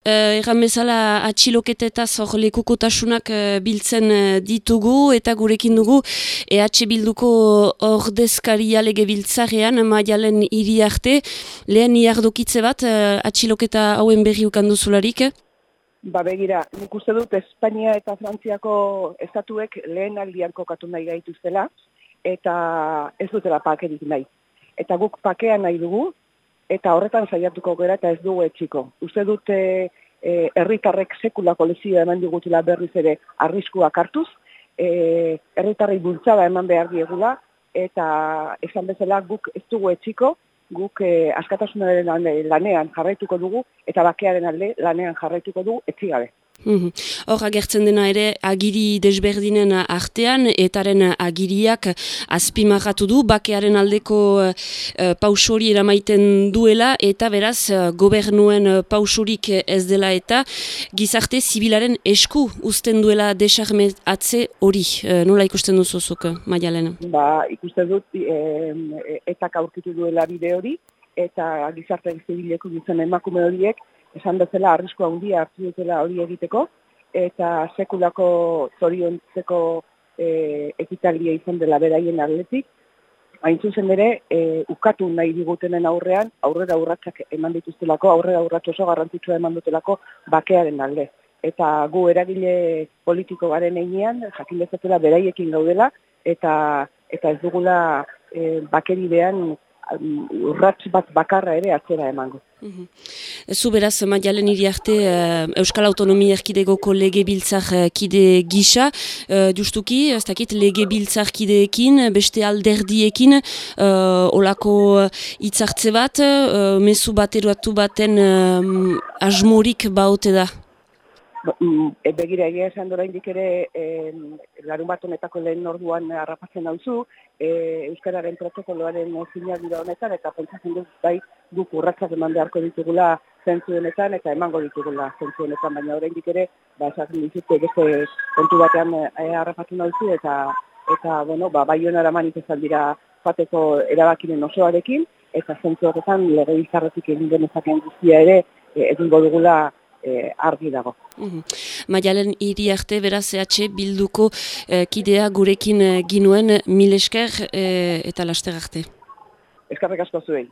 Uh, Erran bezala atxiloketeta zor lekukotasunak uh, biltzen uh, ditugu eta gurekin dugu EH Bilduko ordezkaria lege biltzarean maialen hiri arte lehen iardokitze bat uh, atxiloketa hauen berri ukanduzularik? Ba begira, nik uste dut Espainia eta Frantziako estatuek lehen aldian kokatu nahi gaituztela eta ez dutela pakerik nahi. Eta guk pakea nahi dugu, eta horretan saiatuko gera eta ez dugu etxiko. Uste dute e, herritarrek sekulako lezio eman digutela berriz ere arriskuak hartuz, e, herritarrei bultzada eman behar diegula, eta esan bezala guk ez dugu etxiko, guk e, askatasunaren lanean jarraituko dugu, eta bakearen alde lanean jarraituko dugu Mhm. Hor agertzen dena ere agiri desberdinen artean etaren agiriak azpimarratu du bakearen aldeko uh, pausori eramaiten duela eta beraz uh, gobernuen pausorik ez dela eta gizarte zibilaren esku uzten duela desarme atze hori. Uh, nola ikusten duzuzuk, Maialen? Ba, ikusten dut e, eta aurkitu duela bide hori eta gizarte zibileko gizan emakume horiek esan bezala arriskoa handia hartu dutela hori egiteko, eta sekulako zoriontzeko e, ekitaldia izan dela beraien atletik, hain zuzen ere, e, ukatu nahi digutenen aurrean, aurrera urratsak eman dituztelako, aurrera urratxo oso garrantzitsua eman dutelako bakearen alde. Eta gu eragile politiko garen einean, jakin dezatela beraiekin gaudela, eta, eta ez dugula e, bakeridean urrats bat bakarra ere atzera emango. Mm Zu beraz, maialen iri arte, uh, Euskal Autonomia Erkidegoko lege biltzar uh, kide gisa, uh, justuki, ez dakit, lege biltzar kideekin, beste alderdiekin, uh, olako hitzartze bat, uh, mesu bat eruatu baten uh, asmorik baute da? Ba, mm, e, begira egia esan dora indik ere e, larun bat honetako lehen orduan harrapatzen dauzu, e, Euskararen protokoloaren zina dira honetan, eta pentsatzen dut bai guk urratzak eman beharko ditugula zentzu honetan, eta emango ditugula zentzu honetan, baina orain ere, ba, esaten dituzte, beste kontu batean e, harrapatzen dauzu, eta, eta bueno, ba, bai honara manifestan dira fateko erabakinen osoarekin, eta zentzu horretan lege bizarretik egin denezaken guztia ere, e, egingo dugula e, argi dago. Uhum. Maialen hiri arte beraz EH bilduko e, kidea gurekin e, ginuen mil esker e, eta laster arte. Eskarrik asko zuen.